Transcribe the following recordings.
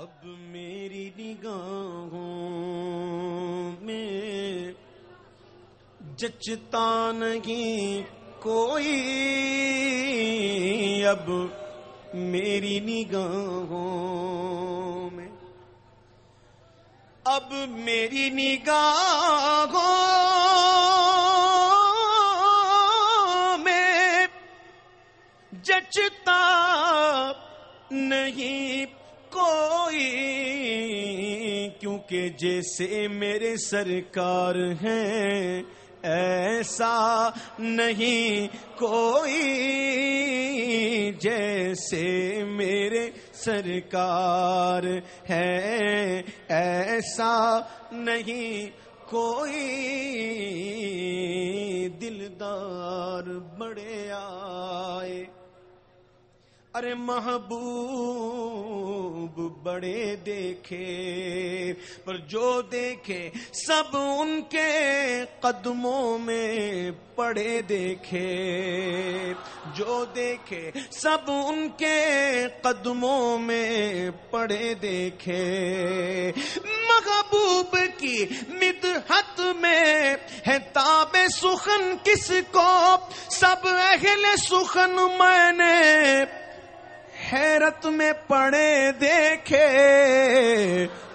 اب میری نگاہوں میں جچتا نہیں کوئی۔ اب میری نگاہوں میں۔ اب میری نگاہوں میں جچتا نہیں۔ کیونکہ جیسے میرے سرکار ہیں، ایسا نہیں کوئی۔ جیسے میرے سرکار ہے ایسا نہیں کوئی۔ دلدار بڑے آئے۔ ارے محبوب بڑے دیکھے، پر جو دیکھے سب ان کے قدموں میں پڑے دیکھے۔ جو دیکھے سب ان کے قدموں میں پڑے دیکھے۔ محبوب کی مدحت میں ہے تاب سخن، کس کو؟ سب اہل سخن میں نے حیرت میں پڑے دیکھے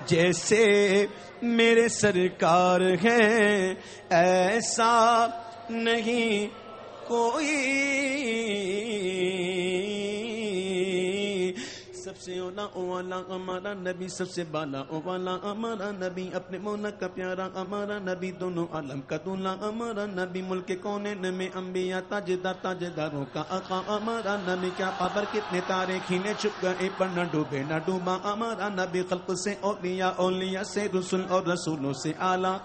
جیسے میرے سرکار ہیں ایسا نہیں کوئی۔ سب سے اولا اولا ہمارا نبی سب سے بالا اولا ہمارا نبی اپنے مولا کا پیارا ہمارا نبی دونوں عالم کا دولا ہمارا نبی ملک کونے میں انبیاء تاجدار تاجداروں کا آقا ہمارا نبی کیا خبر کتنے تارے کھینے چھپ گئے پر نہ ڈوبے نہ ڈوبا ہمارا نبی خلق سے اولیاء اولیاء سے رسول اور رسولوں سے آلہ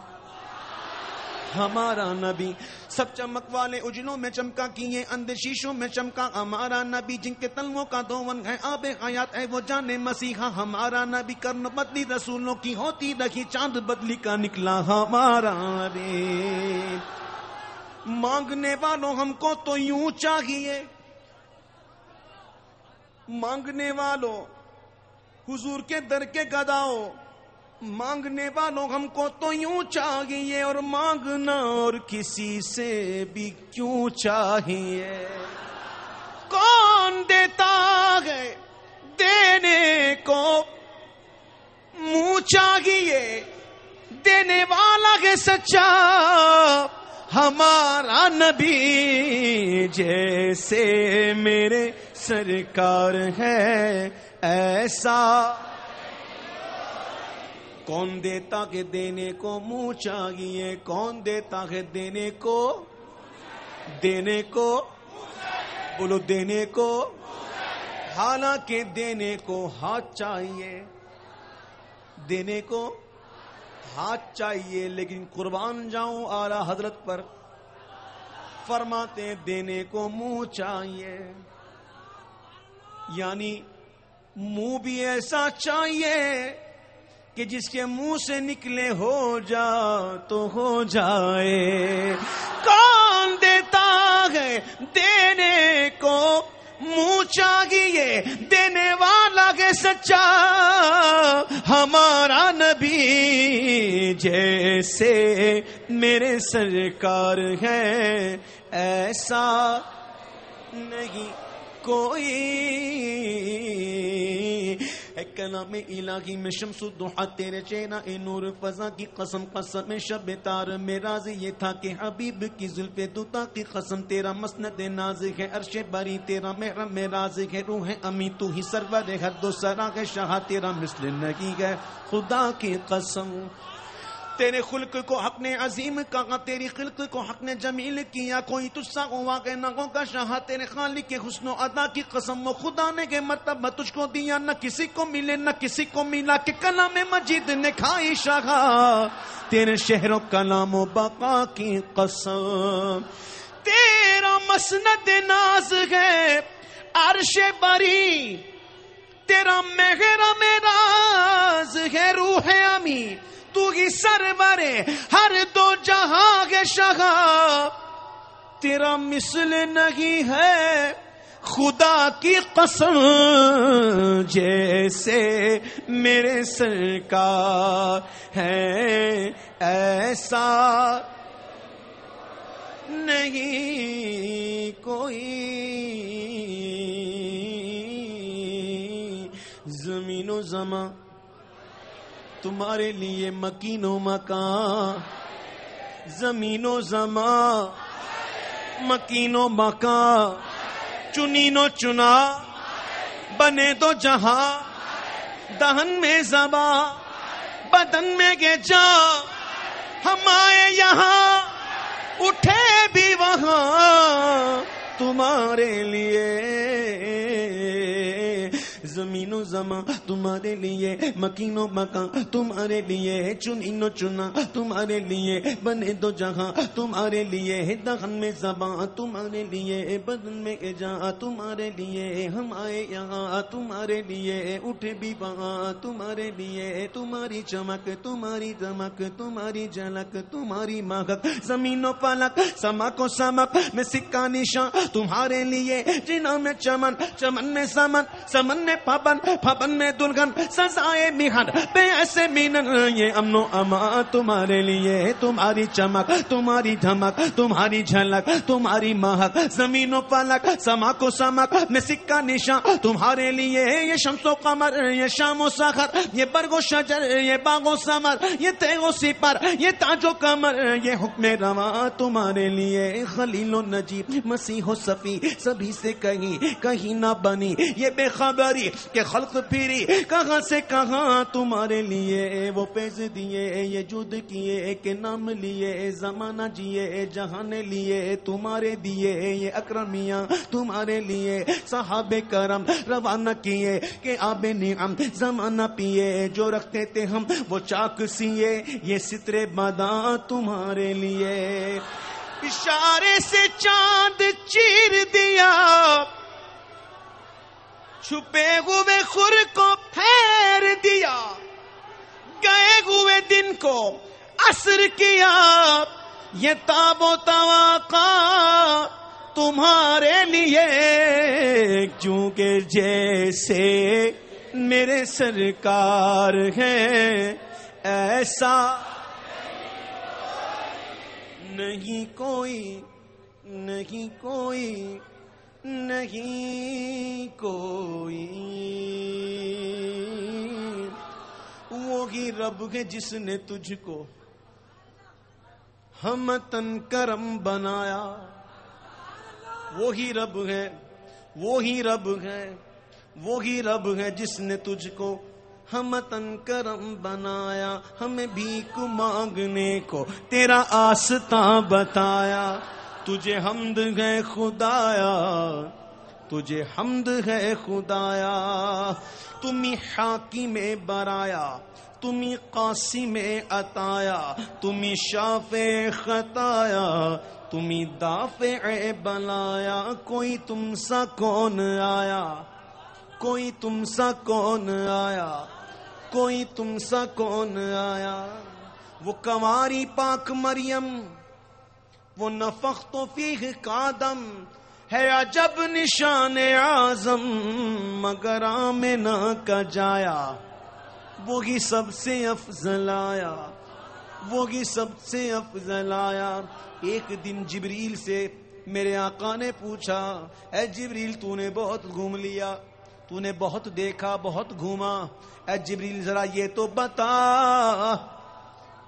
ہمارا نبی۔ سب چمک والے اجلوں میں چمکا کیے اندر شیشوں میں چمکا ہمارا نبی۔ جن کے تلووں کا دون ہے آب حیات ہے وہ جانے مسیحا۔ ہمارا نبی کرن بدلی، رسولوں کی ہوتی رہی۔ چاند بدلی کا نکلا ہمارا نبی۔ مانگنے والوں ہم کو تو یوں چاہیے۔ مانگنے والوں، حضور کے در کے گداؤ مانگنے والوں ہم کو تو یوں چاہیے اور مانگنا اور کسی سے بھی کیوں چاہیے؟ کون دیتا ہے دینے کو؟ منہ چاہیے دینے والا ہے سچا، ہمارا نبی جیسے میرے سرکار ہے، ایسا کون دیتا کہ دینے کو منہ چاہیے؟ کون دیتا ہے دینے کو دینے کو بولو دینے کو حالانکہ دینے کو ہاتھ چاہیے۔ دینے کو ہاتھ چاہیے، لیکن قربان جاؤں اعلی حضرت پر۔ فرماتے دینے کو منہ چاہیے۔ یعنی منہ بھی ایسا چاہیے کہ جس کے منہ سے نکلے ہو جا تو ہو جائے۔ کون دیتا ہے دینے کو، منہ چاہیے دینے والا ہے سچا۔ ہمارا نبی جیسے میرے سرکار ہے، ایسا نہیں۔ کوئی کلام الہی، میں شمس الدحا تیرے چینا اے نور فضا کی قسم قسم شب تار، میں راز یہ تھا کہ حبیب کی ظلف دوتا کی قسم، تیرا مسند ناز ہے، عرش بری، تیرا محرم میں راز ہے، روح امی تو ہی سرور حد و سراغ شاہ تیرا مثل نہیں ہے، خدا کی قسم۔ تیرے خلق کو حق نے عظیم کہا تیری خلق کو حق نے جمیل کیا، کوئی تجسا ہوا کے نگوں کا شاہ، تیرے خالق کے حسن و ادا کی قسم و خدا نے کے مرتبہ تجھ کو دیا، نہ کسی کو ملے، نہ کسی کو ملا کہ کلام مجید نے کھائی شاہ۔ تیرے شہر و کلام و بقا کی قسم۔ تیرا مسند ناز ہے، عرش بری۔ تیرا مہر میراز ہے، روح امی تو ہی سرور ہر دو جہاں کے شاہ تیرا مثل نہیں ہے خدا کی قسم، جیسے میرے سرکار ہے، ایسا نہیں کوئی۔ زمین و زمان تمہارے لیے مکین و مکان، زمین و زمان، مکین و مکان، چنین و چنا بنے تو جہاں، دہن میں زبا بدن میں گے جا ہم آئے یہاں، اٹھے بھی وہاں، تمہارے لیے زمین و زماں تمہارے لیے مکین و مکان، تمہارے لیے چنین و چنا، تمہارے لیے بنے دو جہاں، تمہارے لیے دہن میں زباں تمہارے لیے بدن میں جا تمہارے لیے ہم آئے یہاں، تمہارے لیے اٹھ بھی وہاں، تمہارے لیے تمہاری چمک، تمہاری دمک، تمہاری جھلک، تمہاری مہک، زمین و پلک، سمک و سمک میں سکا نشان تمہارے لیے جنا میں چمن چمن میں سمن سمن میں پبن پبن میں دلگن سزائے مہن بے ایسے مینن، یہ امن و اما تمہارے لیے، تمہاری چمک، تمہاری دھمک، تمہاری جھلک، تمہاری مہک۔ زمین و پلک سما کو سمک میں سکا نشان تمہارے لیے۔ یہ شمس و قمر، یہ شام و سخر، یہ برگ و شجر، یہ باغ و سمر یہ تیغ و سپر، یہ تاج و کمر یہ حکم روا تمہارے لیے۔ خلیل و نجیب، مسیح و صفی، سبھی سے کہیں کہیں نہ بنی۔ یہ بے خبری کہ خلق پھری۔ کہاں سے کہاں تمہارے لیے وہ پیز دیے یہ جد کیے کہ نام لیے زمانہ جیے جہان لیے تمہارے دیے یہ اکرمیاں تمہارے لیے۔ صحاب کرم روانہ کیے کہ آب نعم زمانہ پیے جو رکھتے تھے ہم وہ چاک سیے۔ یہ سترے باداں تمہارے لیے۔ اشارے سے چاند چیر دیا۔ چھپے ہوئے خور کو پھیر دیا، گئے ہوئے دن کو اثر کیا۔ یہ تاب و تواقع تمہارے لیے کیونکہ جیسے میرے سرکار ہے ایسا نہیں، کوئی نہیں، کوئی نہیں کوئی۔ وہی رب ہے جس نے تجھ کو ہم تن کرم بنایا۔ وہی رب ہے، وہی رب ہے، وہی رب ہے جس نے تجھ کو ہم تن کرم بنایا۔ ہمیں بھیک مانگنے کو تیرا آستا بتایا۔ تجھے حمد ہے خدایا، تجھے حمد ہے خدایا۔ تمہیں حاکی میں برایا، تمہیں قاسی میں اتایا تمہیں شاف خطایا، تمہیں دافع بلایا۔ کوئی تم سا کون آیا؟ کوئی تم سا کون آیا؟ کوئی تم سا کون آیا؟ وہ کماری پاک مریم وہ نفق تو فیح قادم ہے عجب نشان اعظم، مگر آمنا کا جایا، وہی سب سے افضل آیا، وہی سب سے افضل آیا۔ ایک دن جبریل سے میرے آقا نے پوچھا، اے جبریل تو نے بہت گھوم لیا، تو نے بہت دیکھا، بہت گھوما۔ اے جبریل ذرا یہ تو بتا،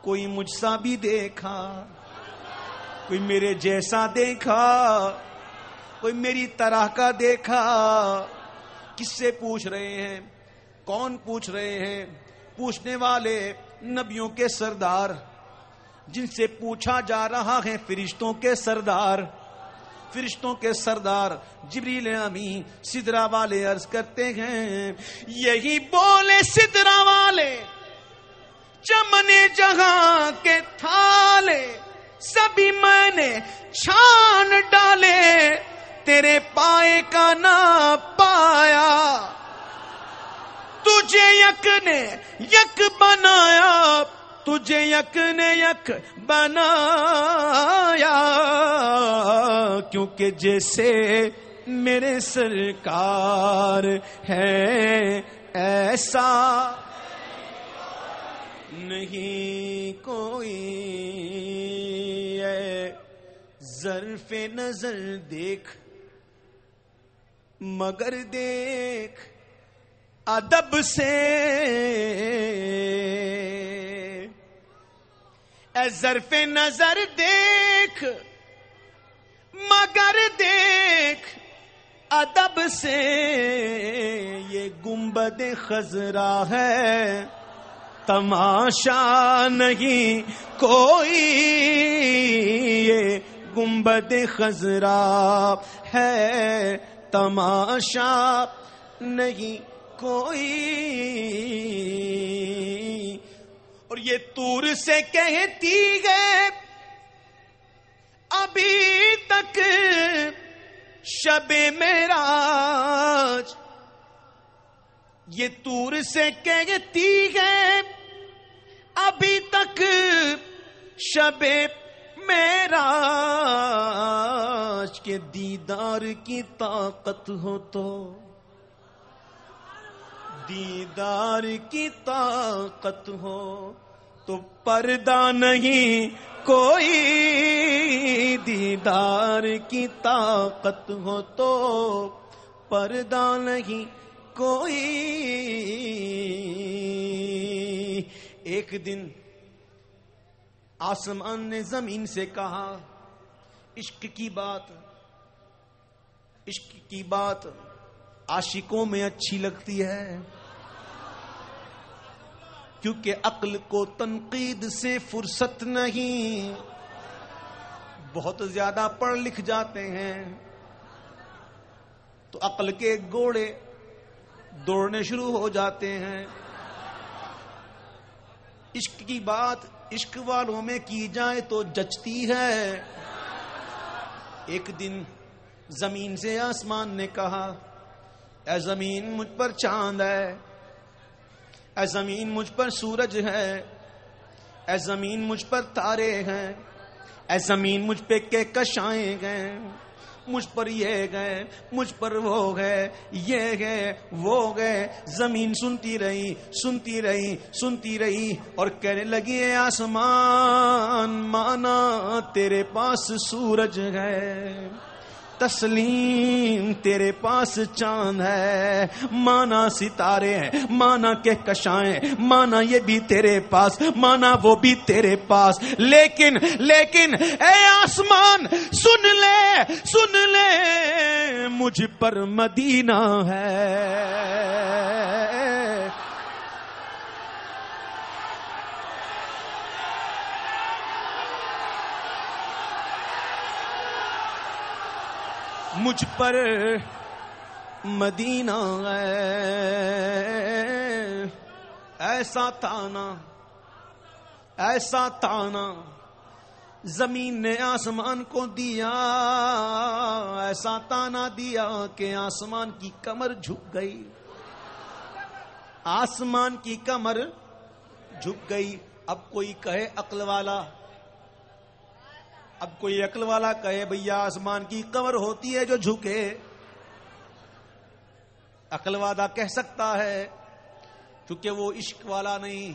کوئی مجھ سا بھی دیکھا۔ کوئی میرے جیسا دیکھا، کوئی میری طرح کا دیکھا۔ کس سے پوچھ رہے ہیں؟ کون پوچھ رہے ہیں؟ پوچھنے والے نبیوں کے سردار۔ جن سے پوچھا جا رہا ہے فرشتوں کے سردار۔ فرشتوں کے سردار جبریل امی سدرا والے عرض کرتے ہیں، یہی بولے سدرا والے، چمنے جہاں کے تھالے۔ سبھی میں نے چھان ڈالے، تیرے پائے کا نہ پایا۔ تجھے یک نے یک بنایا، تجھے یک نے یک بنایا۔ کیونکہ جیسے میرے سرکار ہے، ایسا نہیں کوئی ظرف نظر دیکھ، مگر دیکھ ادب سے۔ اے ظرف نظر دیکھ، مگر دیکھ ادب سے۔ یہ گنبد خزرا ہے۔ تماشا نہیں، کوئی یہ گنبد خزرا ہے، تماشا نہیں، کوئی اور یہ تور سے کہتی گئے ابھی تک شب میرا یہ تور سے کہتی ہے، ابھی تک شب میرا کے دیدار کی طاقت ہو تو، دیدار کی طاقت ہو تو پردہ نہیں، کوئی دیدار کی طاقت ہو تو پردہ نہیں کوئی ایک دن آسمان نے زمین سے کہا، عشق کی بات، عشق کی بات عاشقوں میں اچھی لگتی ہے، کیونکہ عقل کو تنقید سے فرصت نہیں۔ بہت زیادہ پڑھ لکھ جاتے ہیں، تو عقل کے گوڑے دوڑنے شروع ہو جاتے ہیں۔ عشق کی بات عشق والوں میں کی جائے تو جچتی ہے۔ ایک دن زمین سے آسمان نے کہا، اے زمین مجھ پر چاند ہے۔ اے زمین مجھ پر سورج ہے۔ اے زمین مجھ پر تارے ہیں۔ اے زمین مجھ پہ کے کشائیں گئے مجھ پر یہ گئے، مجھ پر وہ گئے، یہ گئے، وہ گئے۔ زمین سنتی رہی سنتی رہی سنتی رہی اور کہنے لگی آسمان، مانا تیرے پاس سورج گئے تسلیم، تیرے پاس چاند ہے، مانا ستارے ہیں، مانا کے کشائیں مانا یہ بھی تیرے پاس، مانا وہ بھی تیرے پاس۔ لیکن لیکن، اے آسمان، سن لے سن لے، مجھ پر مدینہ ہے۔ مجھ پر مدینہ ایسا تانا ایسا تانا، زمین نے آسمان کو دیا۔ ایسا تانا دیا کہ آسمان کی کمر جھک گئی۔ آسمان کی کمر جھک گئی۔ اب کوئی کہے عقل والا اب کوئی عقل والا کہے بھیا آسمان کی کمر ہوتی ہے جو جھکے۔ عقل والا کہہ سکتا ہے کیونکہ وہ عشق والا نہیں۔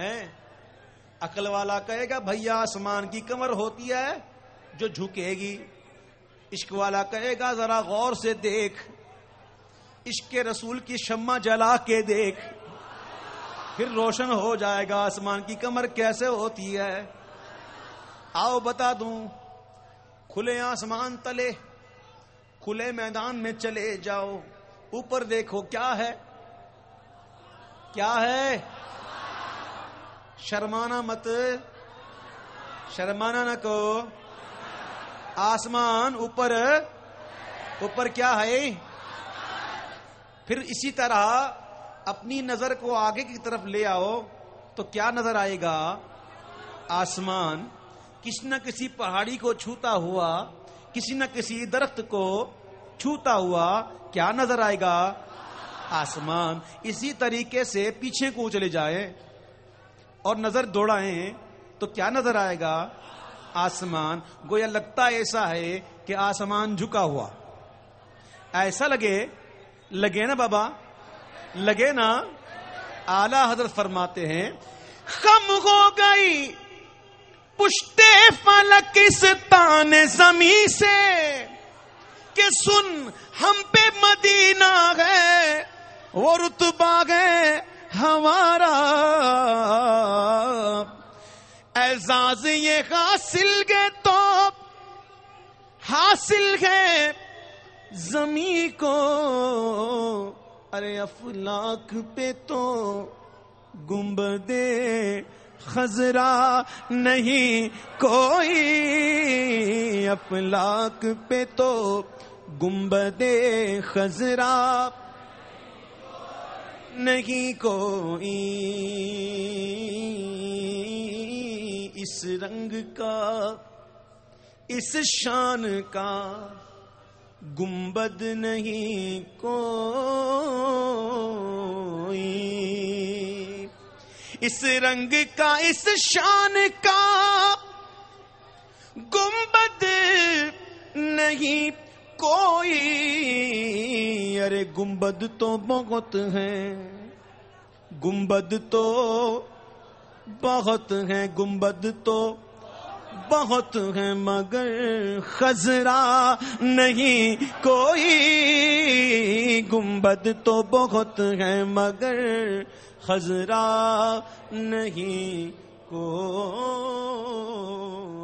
ہے عقل والا کہے گا، بھیا آسمان کی کمر ہوتی ہے جو جھکے گی۔ عشق والا کہے گا، ذرا غور سے دیکھ۔ عشق کے رسول کی شمع جلا کے دیکھ۔ پھر روشن ہو جائے گا، آسمان کی کمر کیسے ہوتی ہے؟ آؤ بتا دوں، کھلے آسمان تلے، کھلے میدان میں چلے جاؤ، اوپر دیکھو کیا ہے؟ کیا ہے؟ شرمانا مت، شرمانا نہ کو آسمان اوپر اوپر کیا ہے؟ پھر اسی طرح اپنی نظر کو آگے کی طرف لے آؤ تو کیا نظر آئے گا؟ آسمان۔ کسی نہ کسی پہاڑی کو چھوتا ہوا، کسی نہ کسی درخت کو چھوتا ہوا کیا نظر آئے گا؟ آسمان۔ اسی طریقے سے پیچھے کو چلے جائے اور نظر دوڑائیں تو کیا نظر آئے گا؟ آسمان۔ گویا لگتا ایسا ہے کہ آسمان جھکا ہوا۔ ایسا لگے لگے نا بابا؟ لگے نا؟ اعلی حضرت فرماتے ہیں، خم ہو گئی پشتے فلک اس تان زمیں سے کہ سن ہم پہ مدینہ ہے وہ رتبہ ہے ہمارا۔ اعزاز یہ حاصل گئے تو حاصل ہے زمین کو۔ ارے افلاک پہ تو گنبدے خزرا نہیں، کوئی افلاک پہ تو گنبدے خزرا نہیں، کوئی اس رنگ کا، اس شان کا گنبد نہیں، کوئی اس رنگ کا، اس شان کا گنبد نہیں کوئی۔ ارے گنبد تو بہت ہے گنبد تو بہت ہے گنبد تو بہت ہے مگر خزرا نہیں کوئی۔ گنبد تو بہت ہے مگر خزرا نہیں کوئی